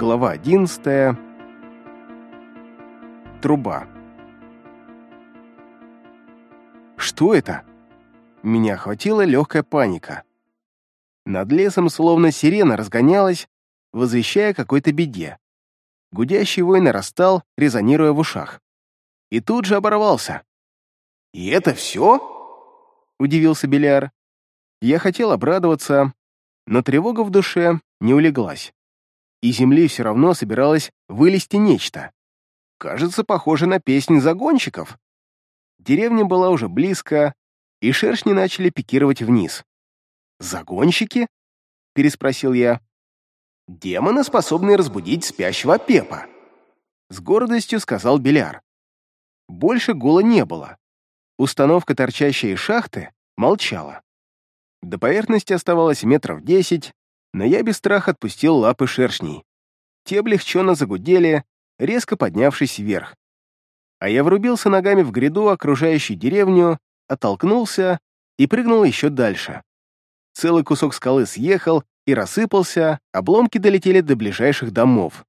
Глава 11. Труба. Что это? Меня охватила легкая паника. Над лесом словно сирена разгонялась, возвещая какой-то беде. Гудящий вой нарастал, резонируя в ушах. И тут же оборвался. «И это все?» — удивился Беляр. Я хотел обрадоваться, но тревога в душе не улеглась. И земли все равно собиралось вылезти нечто. Кажется, похоже на песнь загонщиков. Деревня была уже близко, и шершни начали пикировать вниз. «Загонщики?» — переспросил я. «Демоны, способные разбудить спящего Пепа», — с гордостью сказал Беляр. Больше гула не было. Установка, торчащая из шахты, молчала. До поверхности оставалось метров десять, но я без страха отпустил лапы шершней. Те облегченно загудели, резко поднявшись вверх. А я врубился ногами в гряду, окружающую деревню, оттолкнулся и прыгнул еще дальше. Целый кусок скалы съехал и рассыпался, обломки долетели до ближайших домов.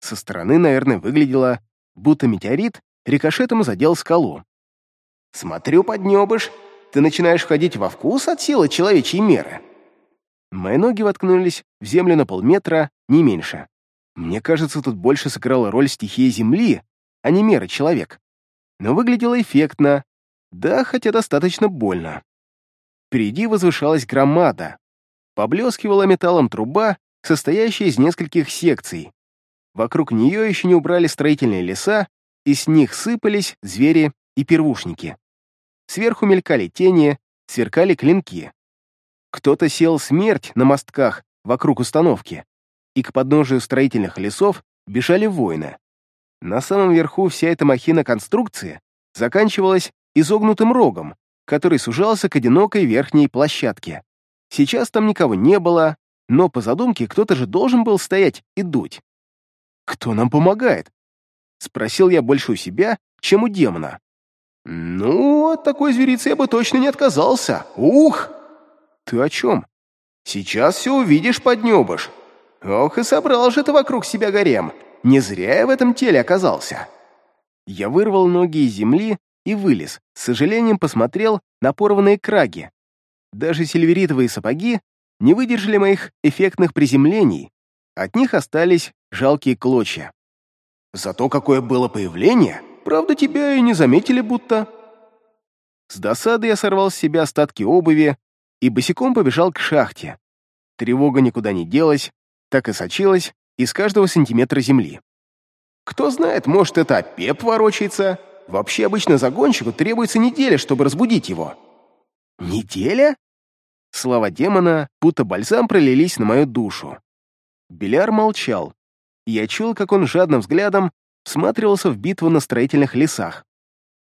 Со стороны, наверное, выглядело, будто метеорит рикошетом задел скалу. «Смотрю, поднебыш, ты начинаешь входить во вкус от силы человечьей меры». Мои ноги воткнулись в землю на полметра, не меньше. Мне кажется, тут больше сыграла роль стихии Земли, а не меры человек. Но выглядело эффектно, да, хотя достаточно больно. Впереди возвышалась громада. Поблескивала металлом труба, состоящая из нескольких секций. Вокруг нее еще не убрали строительные леса, и с них сыпались звери и первушники. Сверху мелькали тени, сверкали клинки. Кто-то сел смерть на мостках вокруг установки, и к подножию строительных лесов бежали воины. На самом верху вся эта махина конструкции заканчивалась изогнутым рогом, который сужался к одинокой верхней площадке. Сейчас там никого не было, но по задумке кто-то же должен был стоять и дуть. «Кто нам помогает?» — спросил я больше у себя, чем у демона. «Ну, от такой зверицы я бы точно не отказался. Ух!» «Ты о чем?» «Сейчас все увидишь, поднебыш. Ох, и собрал же ты вокруг себя гарем. Не зря я в этом теле оказался». Я вырвал ноги из земли и вылез, с сожалением посмотрел на порванные краги. Даже сильверитовые сапоги не выдержали моих эффектных приземлений, от них остались жалкие клочья. Зато какое было появление, правда, тебя и не заметили будто. С досады я сорвал с себя остатки обуви и босиком побежал к шахте. Тревога никуда не делась, так и сочилась из каждого сантиметра земли. Кто знает, может, это Пеп ворочается. Вообще обычно загонщику требуется неделя, чтобы разбудить его. Неделя? Слова демона, будто бальзам пролились на мою душу. Беляр молчал. Я чул, как он жадным взглядом всматривался в битву на строительных лесах.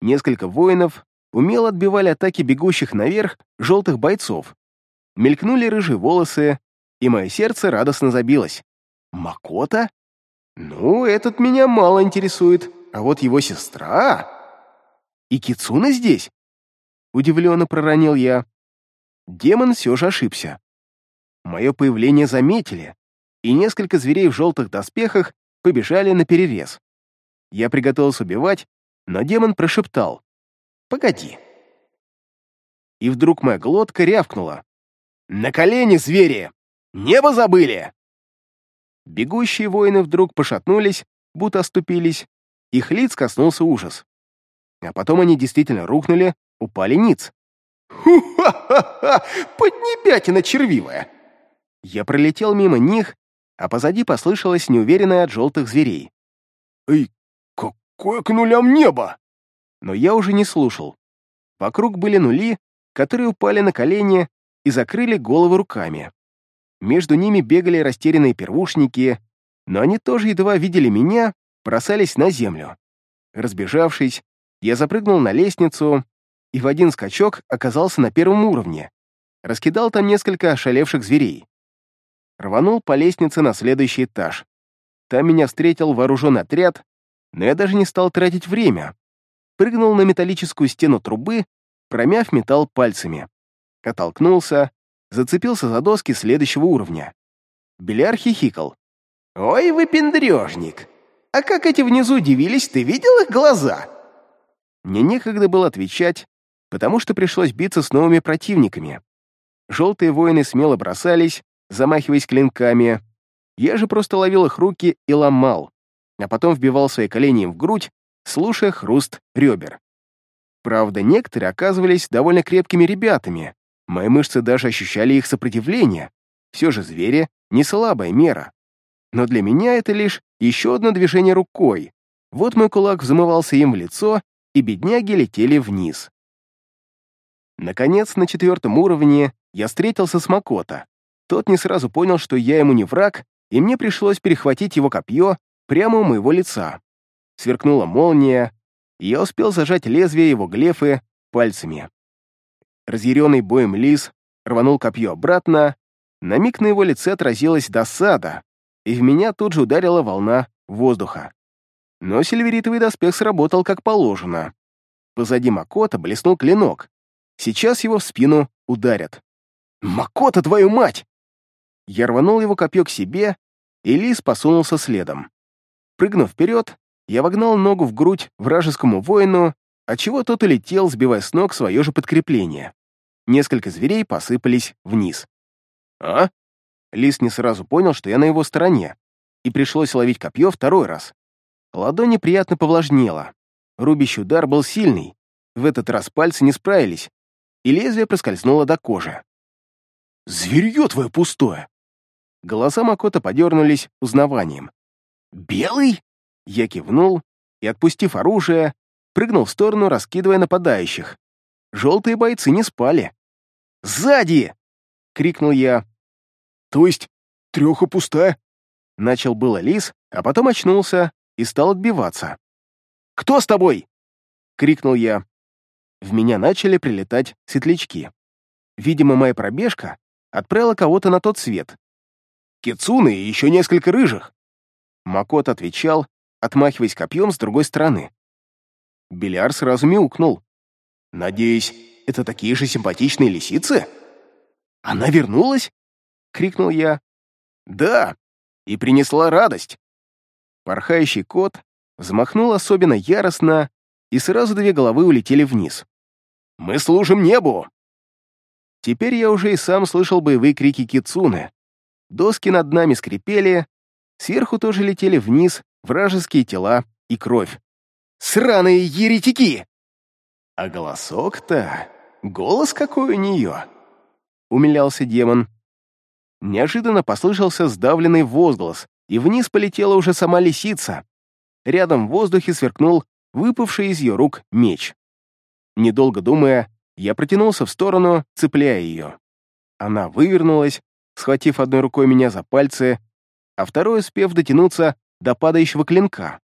Несколько воинов умело отбивали атаки бегущих наверх желтых бойцов. Мелькнули рыжие волосы, и мое сердце радостно забилось. Макота? Ну, этот меня мало интересует, а вот его сестра... И Кицуна здесь? Удивленно проронил я. Демон все же ошибся. Мое появление заметили, и несколько зверей в желтых доспехах побежали на перерез. Я приготовился убивать, но демон прошептал. «Погоди». И вдруг моя глотка рявкнула. «На колени, звери! Небо забыли!» Бегущие воины вдруг пошатнулись, будто оступились, их лиц коснулся ужас. А потом они действительно рухнули, упали ниц. «Ху-ха-ха-ха! Поднебятина червивая!» Я пролетел мимо них, а позади послышалось неуверенное от желтых зверей. «Эй, какое к нулям небо!» Но я уже не слушал. Вокруг были нули, которые упали на колени и закрыли головы руками. Между ними бегали растерянные первушники, но они тоже едва видели меня, бросались на землю. Разбежавшись, я запрыгнул на лестницу и в один скачок оказался на первом уровне. Раскидал там несколько ошалевших зверей. Рванул по лестнице на следующий этаж. Там меня встретил вооруженный отряд, но я даже не стал тратить время. Прыгнул на металлическую стену трубы, промяв металл пальцами. Оттолкнулся, зацепился за доски следующего уровня. Беляр хихикал. «Ой, вы пендрежник! А как эти внизу удивились, ты видел их глаза?» Мне некогда было отвечать, потому что пришлось биться с новыми противниками. Желтые воины смело бросались, замахиваясь клинками. Я же просто ловил их руки и ломал, а потом вбивал свои колени им в грудь, слушая хруст ребер. Правда, некоторые оказывались довольно крепкими ребятами. Мои мышцы даже ощущали их сопротивление. Все же звери — не слабая мера. Но для меня это лишь еще одно движение рукой. Вот мой кулак взмывался им в лицо, и бедняги летели вниз. Наконец, на четвертом уровне я встретился с Макото. Тот не сразу понял, что я ему не враг, и мне пришлось перехватить его копье прямо у моего лица. Сверкнула молния, и я успел зажать лезвие его глефы пальцами. Разъяренный боем лис рванул копье обратно, на миг на его лице отразилась досада, и в меня тут же ударила волна воздуха. Но сильверитовый доспех сработал как положено. Позади Макота блеснул клинок. Сейчас его в спину ударят. «Макота, твою мать!» Я рванул его копье к себе, и лис посунулся следом. Прыгнув вперед, я вогнал ногу в грудь вражескому воину, отчего тот улетел, сбивая с ног свое же подкрепление. Несколько зверей посыпались вниз. «А?» Лис не сразу понял, что я на его стороне, и пришлось ловить копье второй раз. Ладонь неприятно повлажнела. Рубящий удар был сильный. В этот раз пальцы не справились, и лезвие проскользнуло до кожи. «Зверье твое пустое!» Голоса Макота подернулись узнаванием. «Белый?» Я кивнул и, отпустив оружие, прыгнул в сторону, раскидывая нападающих. Желтые бойцы не спали. «Сзади!» — крикнул я, то есть треха пустая?» Начал было лис, а потом очнулся и стал отбиваться. «Кто с тобой?» — крикнул я. В меня начали прилетать светлячки. Видимо, моя пробежка отправила кого-то на тот свет. «Кицуны и еще несколько рыжих!» Макот отвечал, отмахиваясь копьем с другой стороны. Беляр сразу мяукнул. «Надеюсь, это такие же симпатичные лисицы?» «Она вернулась?» — крикнул я. «Да, и принесла радость». Порхающий кот взмахнул особенно яростно, и сразу две головы улетели вниз. «Мы служим небу!» Теперь я уже и сам слышал боевые крики кицуны. Доски над нами скрипели, сверху тоже летели вниз вражеские тела и кровь. «Сраные еретики!» «А голосок-то... Голос какой у нее!» — умилялся демон. Неожиданно послышался сдавленный возглас, и вниз полетела уже сама лисица. Рядом в воздухе сверкнул выпавший из ее рук меч. Недолго думая, я протянулся в сторону, цепляя ее. Она вывернулась, схватив одной рукой меня за пальцы, а второй успев дотянуться до падающего клинка.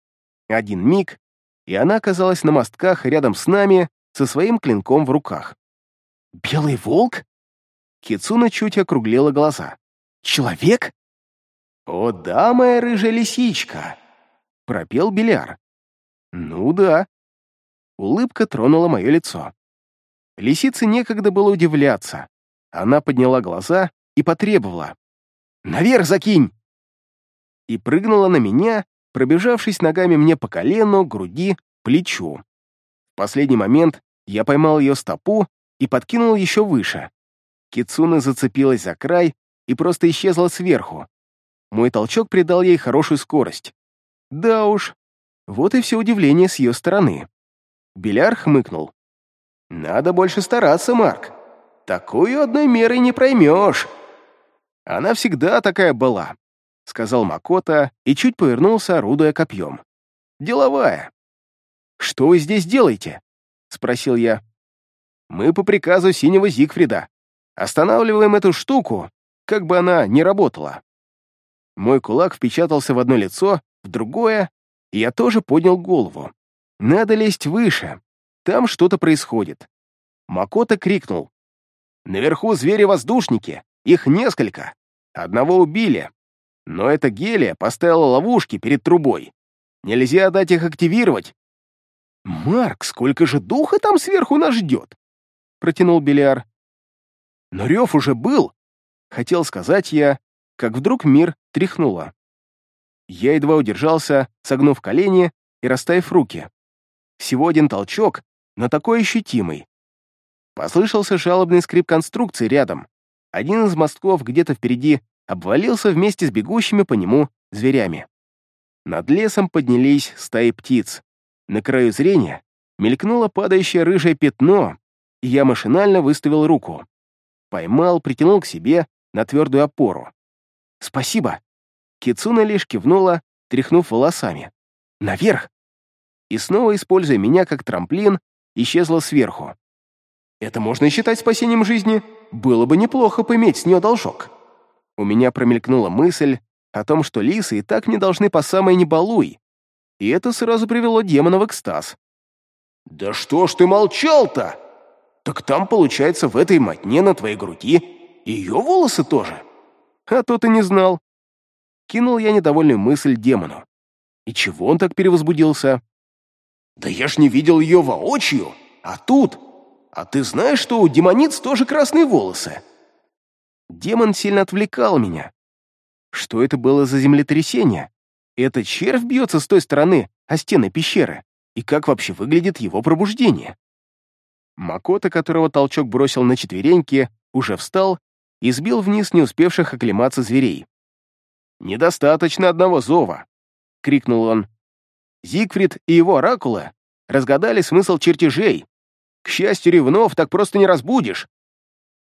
Один миг, и она оказалась на мостках рядом с нами со своим клинком в руках. «Белый волк?» Кицуна чуть округлила глаза. «Человек?» «О да, моя рыжая лисичка!» — пропел Беляр. «Ну да». Улыбка тронула мое лицо. Лисице некогда было удивляться. Она подняла глаза и потребовала. «Наверх закинь!» И прыгнула на меня, пробежавшись ногами мне по колену, груди, плечу. В последний момент я поймал ее стопу и подкинул еще выше. Кицуна зацепилась за край и просто исчезла сверху. Мой толчок придал ей хорошую скорость. Да уж, вот и все удивление с ее стороны. Беляр хмыкнул. «Надо больше стараться, Марк. Такую одной мерой не проймешь». «Она всегда такая была», — сказал Макота и чуть повернулся, орудуя копьем. «Деловая». «Что вы здесь делаете?» — спросил я. «Мы по приказу синего Зигфрида. Останавливаем эту штуку, как бы она ни работала». Мой кулак впечатался в одно лицо, в другое, и я тоже поднял голову. «Надо лезть выше. Там что-то происходит». Макота крикнул. «Наверху звери-воздушники. Их несколько. Одного убили. Но эта гелия поставила ловушки перед трубой. Нельзя дать их активировать». «Марк, сколько же духа там сверху нас ждет?» Протянул Беляр. «Но рев уже был», — хотел сказать я, как вдруг мир тряхнуло. Я едва удержался, согнув колени и расставив руки. Всего один толчок, но такой ощутимый. Послышался жалобный скрип конструкции рядом. Один из мостков где-то впереди обвалился вместе с бегущими по нему зверями. Над лесом поднялись стаи птиц. На краю зрения мелькнуло падающее рыжее пятно, и я машинально выставил руку. Поймал, притянул к себе на твердую опору. «Спасибо!» Кицуна лишь кивнула, тряхнув волосами. «Наверх!» И снова, используя меня как трамплин, исчезла сверху. «Это можно считать спасением жизни? Было бы неплохо поиметь с нее должок». У меня промелькнула мысль о том, что лисы и так не должны по самой не балуй, и это сразу привело демона в экстаз. «Да что ж ты молчал-то? Так там, получается, в этой мотне на твоей груди ее волосы тоже?» «А то ты не знал». Кинул я недовольную мысль демону. И чего он так перевозбудился? «Да я ж не видел ее воочию, а тут... А ты знаешь, что у демониц тоже красные волосы?» Демон сильно отвлекал меня. Что это было за землетрясение? Этот червь бьется с той стороны, о стены пещеры. И как вообще выглядит его пробуждение? Макота, которого толчок бросил на четвереньки, уже встал и сбил вниз не успевших оклематься зверей. «Недостаточно одного зова!» — крикнул он. Зигфрид и его оракулы разгадали смысл чертежей. К счастью, ревнов так просто не разбудишь.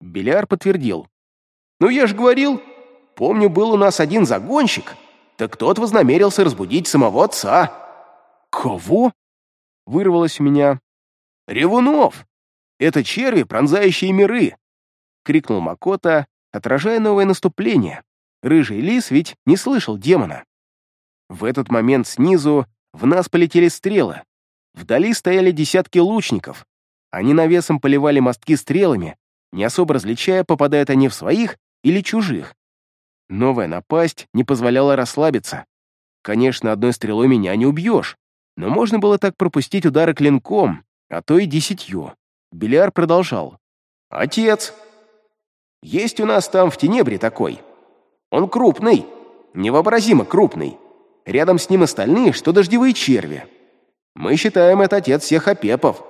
Беляр подтвердил. «Ну, я же говорил, помню, был у нас один загонщик, так тот вознамерился разбудить самого отца». «Кого?» — вырвалось у меня. «Ревунов! Это черви, пронзающие миры!» — крикнул Макота, отражая новое наступление. Рыжий лис ведь не слышал демона. В этот момент снизу в нас полетели стрелы. Вдали стояли десятки лучников. Они навесом поливали мостки стрелами, не особо различая, попадают они в своих или чужих. Новая напасть не позволяла расслабиться. Конечно, одной стрелой меня не убьешь, но можно было так пропустить удары клинком, а то и десятью. Беляр продолжал. «Отец! Есть у нас там в Тенебре такой. Он крупный, невообразимо крупный. Рядом с ним остальные, что дождевые черви. Мы считаем это отец всех опепов.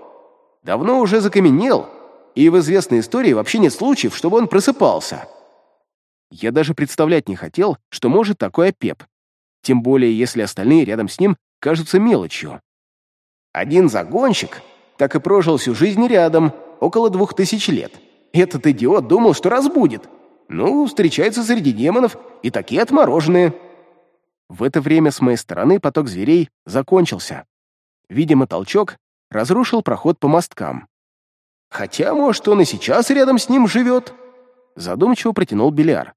Давно уже закаменел, и в известной истории вообще нет случаев, чтобы он просыпался. Я даже представлять не хотел, что может такой опеп. Тем более, если остальные рядом с ним кажутся мелочью. Один загонщик так и прожил всю жизнь рядом, около двух тысяч лет. Этот идиот думал, что разбудит. Ну, встречается среди демонов и такие отмороженные. В это время с моей стороны поток зверей закончился. Видимо, толчок разрушил проход по мосткам. Хотя, может, он и сейчас рядом с ним живет? Задумчиво протянул Беляр.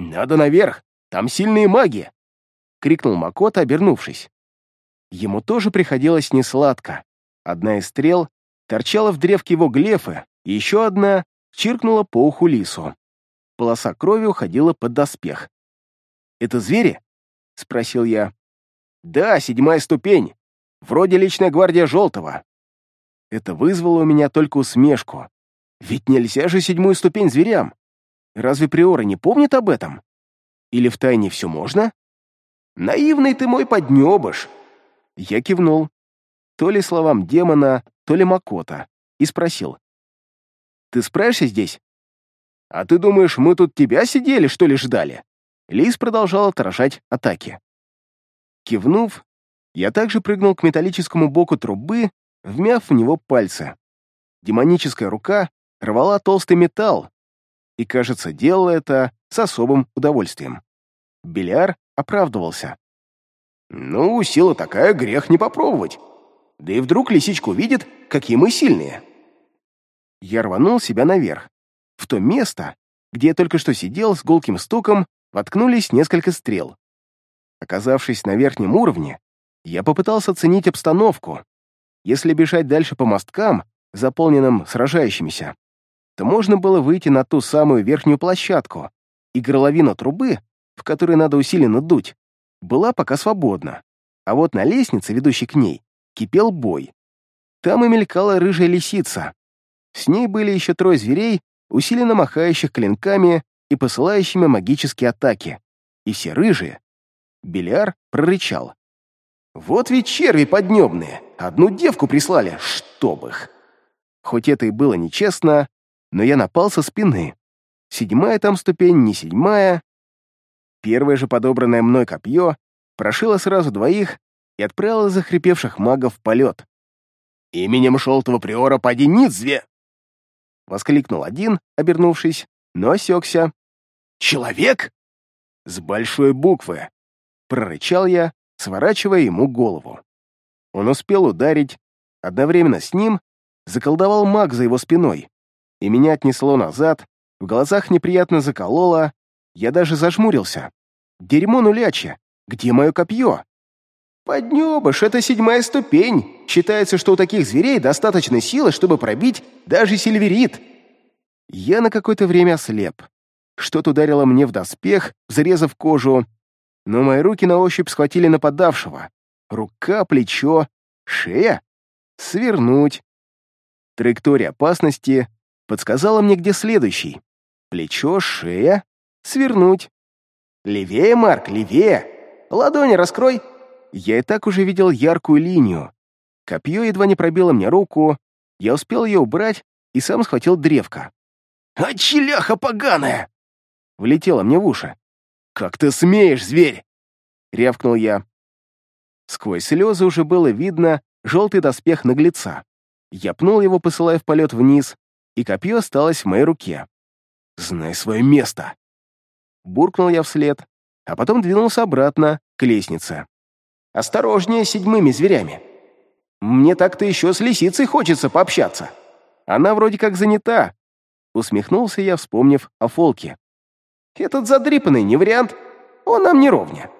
«Надо наверх, там сильные маги!» — крикнул Макота, обернувшись. Ему тоже приходилось несладко. Одна из стрел торчала в древке его глефы, и еще одна чиркнула по уху лису. Полоса крови уходила под доспех. «Это звери?» — спросил я. «Да, седьмая ступень. Вроде личная гвардия Желтого». Это вызвало у меня только усмешку. Ведь нельзя же седьмую ступень зверям. Разве приоры не помнят об этом? Или в тайне все можно? Наивный ты мой поднебыш. Я кивнул. То ли словам демона, то ли Макота. И спросил. Ты справишься здесь? А ты думаешь, мы тут тебя сидели, что ли, ждали? Лис продолжал отражать атаки. Кивнув, я также прыгнул к металлическому боку трубы, вмяв в него пальцы. Демоническая рука рвала толстый металл, и, кажется, делала это с особым удовольствием. Беляр оправдывался. «Ну, сила такая, грех не попробовать. Да и вдруг лисичку видит, какие мы сильные». Я рванул себя наверх, в то место, где я только что сидел с гулким стуком воткнулись несколько стрел. Оказавшись на верхнем уровне, я попытался оценить обстановку. Если бежать дальше по мосткам, заполненным сражающимися, то можно было выйти на ту самую верхнюю площадку, и горловина трубы, в которой надо усиленно дуть, была пока свободна. А вот на лестнице, ведущей к ней, кипел бой. Там и мелькала рыжая лисица. С ней были еще трое зверей, усиленно махающих клинками и посылающими магические атаки. И все рыжие. Беляр прорычал. «Вот ведь черви поднебные! Одну девку прислали, чтоб их!» Хоть это и было нечестно, но я напал со спины. Седьмая там ступень, не седьмая. Первое же подобранное мной копье прошило сразу двоих и отправило захрипевших магов в полет. «Именем Шелтого Приора поди низве!» Воскликнул один, обернувшись, но осекся. «Человек?» «С большой буквы!» Прорычал я, сворачивая ему голову. Он успел ударить. Одновременно с ним заколдовал маг за его спиной, и меня отнесло назад, в глазах неприятно закололо, я даже зажмурился. «Дерьмо нулячье! Где мое копье?» «Поднебыш, это седьмая ступень. Считается, что у таких зверей достаточно силы, чтобы пробить даже сильверит». Я на какое-то время ослеп. Что-то ударило мне в доспех, взрезав кожу, но мои руки на ощупь схватили нападавшего. Рука, плечо, шея. Свернуть. Траектория опасности подсказала мне, где следующий. Плечо, шея, свернуть. «Левее, Марк, левее! Ладони раскрой!» Я и так уже видел яркую линию. Копье едва не пробило мне руку, я успел ее убрать и сам схватил древко. «А челяха поганая!» Влетело мне в уши. «Как ты смеешь, зверь!» — рявкнул я. Сквозь слезы уже было видно желтый доспех наглеца. Я пнул его, посылая в полет вниз, и копье осталось в моей руке. «Знай свое место!» Буркнул я вслед, а потом двинулся обратно к лестнице. Осторожнее с седьмыми зверями. Мне так-то еще с лисицей хочется пообщаться. Она вроде как занята. Усмехнулся я, вспомнив о Фолке. Этот задрипанный не вариант. Он нам не ровня.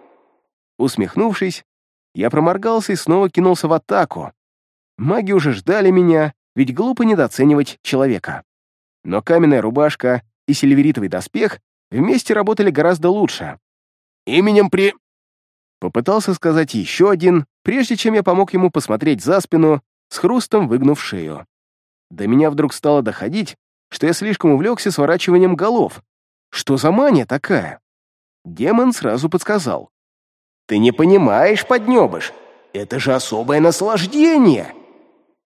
Усмехнувшись, я проморгался и снова кинулся в атаку. Маги уже ждали меня, ведь глупо недооценивать человека. Но каменная рубашка и сильверитовый доспех вместе работали гораздо лучше. «Именем при...» Попытался сказать еще один, прежде чем я помог ему посмотреть за спину, с хрустом выгнув шею. До меня вдруг стало доходить, что я слишком увлекся сворачиванием голов. Что за мания такая? Демон сразу подсказал. «Ты не понимаешь, поднебыш, это же особое наслаждение!»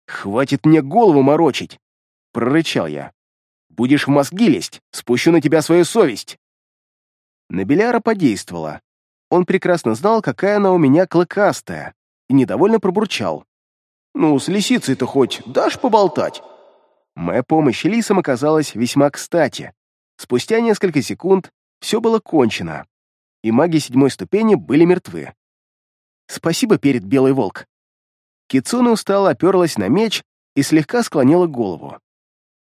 «Хватит мне голову морочить!» — прорычал я. «Будешь в мозги лезть, спущу на тебя свою совесть!» На Беляра подействовало. Он прекрасно знал, какая она у меня клыкастая, и недовольно пробурчал. «Ну, с лисицей-то хоть дашь поболтать?» Моя помощь лисам оказалась весьма кстати. Спустя несколько секунд все было кончено, и маги седьмой ступени были мертвы. Спасибо перед Белый Волк. Кицуна устало оперлась на меч и слегка склонила голову.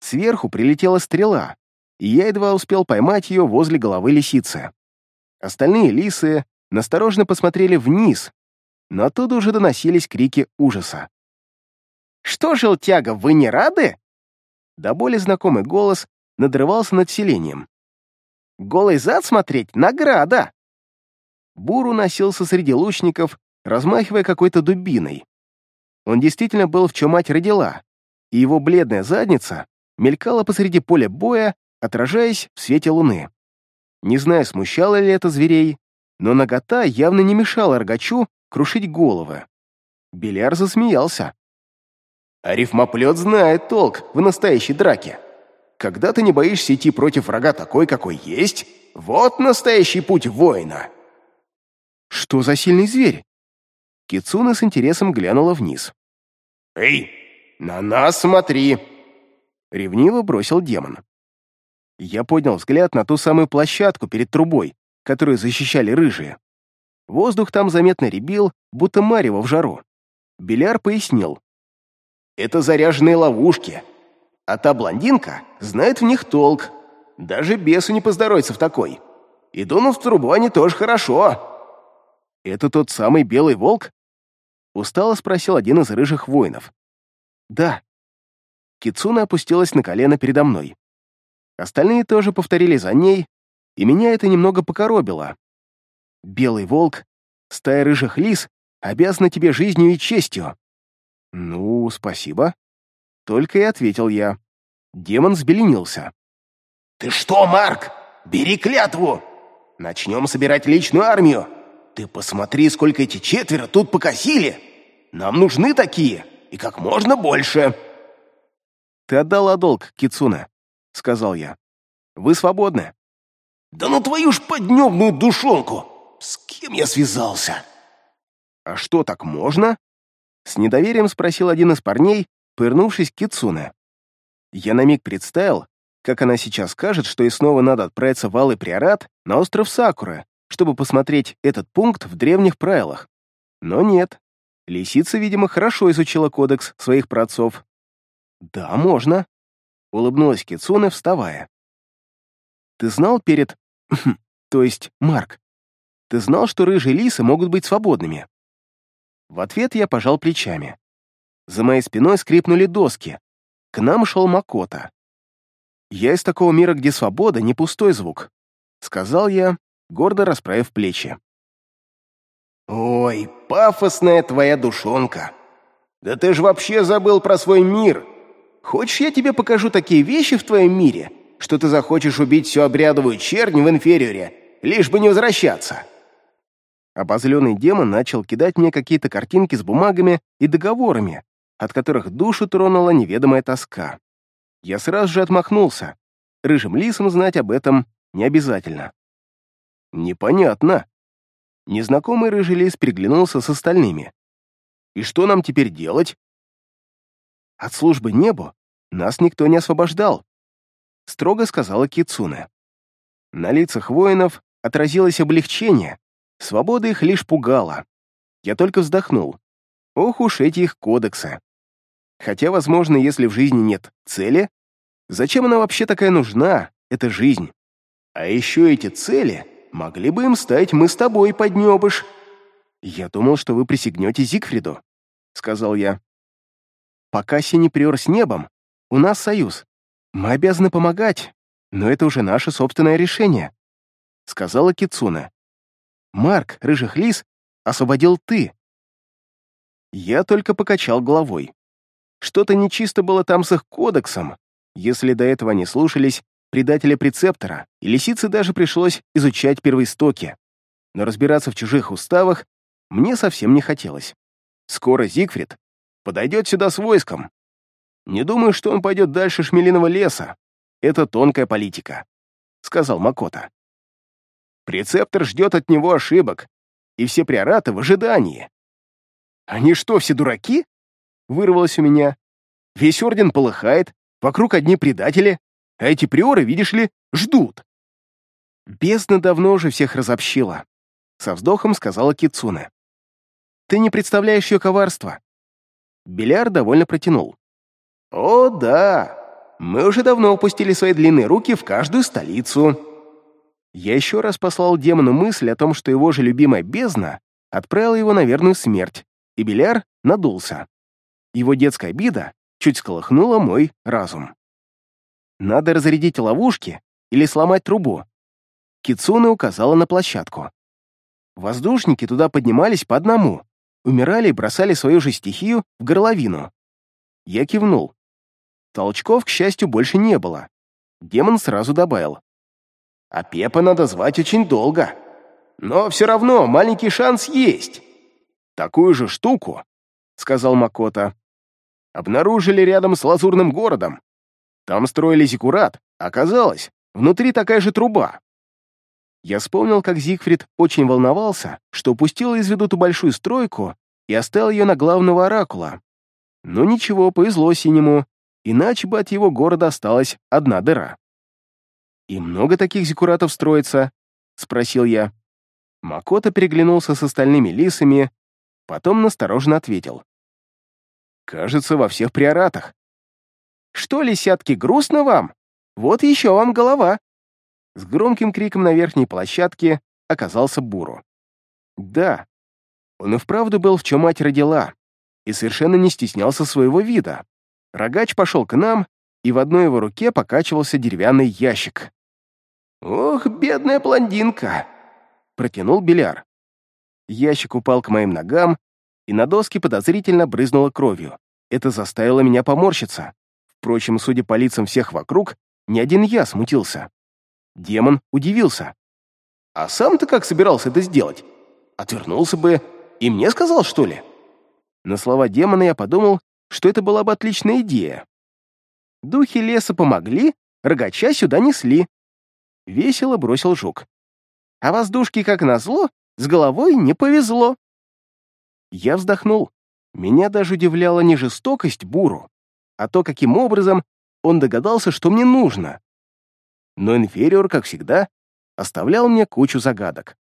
Сверху прилетела стрела, и я едва успел поймать ее возле головы лисицы. Остальные лисы насторожно посмотрели вниз, но оттуда уже доносились крики ужаса. «Что, желтяга, вы не рады?» До боли знакомый голос надрывался над селением. «Голый зад смотреть — награда!» Буру носился среди лучников, размахивая какой-то дубиной. Он действительно был в чем мать родила, и его бледная задница мелькала посреди поля боя, отражаясь в свете луны. Не знаю, смущало ли это зверей, но нагота явно не мешала рогачу крушить головы. Беляр засмеялся. «Арифмоплет знает толк в настоящей драке. Когда ты не боишься идти против врага такой, какой есть, вот настоящий путь воина». «Что за сильный зверь?» Кицуна с интересом глянула вниз. «Эй, на нас смотри!» Ревниво бросил демон. Я поднял взгляд на ту самую площадку перед трубой, которую защищали рыжие. Воздух там заметно ребил, будто марево в жару. Беляр пояснил. «Это заряженные ловушки, а та блондинка знает в них толк. Даже бесу не поздоровится в такой. И дунув в трубу они тоже хорошо». «Это тот самый белый волк?» Устало спросил один из рыжих воинов. «Да». Кицуна опустилась на колено передо мной. Остальные тоже повторили за ней, и меня это немного покоробило. «Белый волк, стая рыжих лис обязана тебе жизнью и честью». «Ну, спасибо». Только и ответил я. Демон взбеленился. «Ты что, Марк? Бери клятву! Начнем собирать личную армию! Ты посмотри, сколько эти четверо тут покосили! Нам нужны такие, и как можно больше!» «Ты отдала долг, Кицуна», — сказал я. «Вы свободны». «Да ну твою ж поднебную душонку! С кем я связался?» «А что, так можно?» С недоверием спросил один из парней, повернувшись к Кицуне. Я на миг представил, как она сейчас скажет, что и снова надо отправиться в Алый Приорат на остров Сакура, чтобы посмотреть этот пункт в древних правилах. Но нет. Лисица, видимо, хорошо изучила кодекс своих праотцов. «Да, можно», — улыбнулась Кицуне, вставая. «Ты знал перед... то есть, Марк, ты знал, что рыжие лисы могут быть свободными?» В ответ я пожал плечами. За моей спиной скрипнули доски. К нам шел Макота. «Я из такого мира, где свобода — не пустой звук», — сказал я, гордо расправив плечи. «Ой, пафосная твоя душонка! Да ты ж вообще забыл про свой мир! Хочешь, я тебе покажу такие вещи в твоем мире, что ты захочешь убить всю обрядовую чернь в инфериоре, лишь бы не возвращаться?» Обозленный демон начал кидать мне какие-то картинки с бумагами и договорами, от которых душу тронула неведомая тоска. Я сразу же отмахнулся. Рыжим лисам знать об этом не обязательно. Непонятно. Незнакомый рыжий лис переглянулся с остальными. И что нам теперь делать? От службы небу нас никто не освобождал, строго сказала Кицуне. На лицах воинов отразилось облегчение, свобода их лишь пугала. Я только вздохнул. Ох уж эти их кодексы. Хотя, возможно, если в жизни нет цели, зачем она вообще такая нужна, эта жизнь? А еще эти цели могли бы им стать мы с тобой, поднебыш. Я думал, что вы присягнете Зигфриду, сказал я. Пока Синеприор с небом, у нас союз. Мы обязаны помогать, но это уже наше собственное решение, сказала Кицуна. Марк, рыжих лис, освободил ты. Я только покачал головой. Что-то нечисто было там с их кодексом. Если до этого они слушались предателя прецептора, и лисице даже пришлось изучать первоистоки. Но разбираться в чужих уставах мне совсем не хотелось. Скоро Зигфрид подойдет сюда с войском. Не думаю, что он пойдет дальше Шмелиного леса. Это тонкая политика», — сказал Макота. «Прецептор ждет от него ошибок, и все приораты в ожидании». «Они что, все дураки?» — вырвалось у меня. «Весь орден полыхает, вокруг одни предатели, а эти приоры, видишь ли, ждут». «Бездна давно уже всех разобщила», — со вздохом сказала Кицуне. «Ты не представляешь ее коварства». Беляр довольно протянул. «О, да, мы уже давно упустили свои длинные руки в каждую столицу». Я еще раз послал демону мысль о том, что его же любимая бездна отправила его на верную смерть, и Беляр надулся. Его детская обида чуть сколыхнула мой разум. Надо разрядить ловушки или сломать трубу. Кицуна указала на площадку. Воздушники туда поднимались по одному, умирали и бросали свою же стихию в горловину. Я кивнул. Толчков, к счастью, больше не было. Демон сразу добавил. «А Пепа надо звать очень долго. Но все равно маленький шанс есть». «Такую же штуку», — сказал Макота, — «обнаружили рядом с Лазурным городом. Там строили зиккурат, оказалось, внутри такая же труба». Я вспомнил, как Зигфрид очень волновался, что упустил из виду ту большую стройку и оставил ее на главного оракула. Но ничего, повезло синему, иначе бы от его города осталась одна дыра. «И много таких зиккуратов строится?» — спросил я. Макота переглянулся с остальными лисами, потом настороженно ответил. «Кажется, во всех приоратах». «Что, лисятки, грустно вам? Вот еще вам голова!» С громким криком на верхней площадке оказался Буру. «Да, он и вправду был в чем мать родила, и совершенно не стеснялся своего вида. Рогач пошел к нам, и в одной его руке покачивался деревянный ящик. «Ох, бедная блондинка!» — протянул Беляр. Ящик упал к моим ногам, и на доски подозрительно брызнуло кровью. Это заставило меня поморщиться. Впрочем, судя по лицам всех вокруг, ни один я смутился. Демон удивился. «А сам ты как собирался это сделать? Отвернулся бы и мне сказал, что ли? На слова демона я подумал, что это была бы отличная идея. Духи леса помогли, рогача сюда несли. Весело бросил жук. А воздушки, как назло, с головой не повезло. Я вздохнул. Меня даже удивляла не жестокость Буру, а то, каким образом он догадался, что мне нужно. Но инфериор, как всегда, оставлял мне кучу загадок.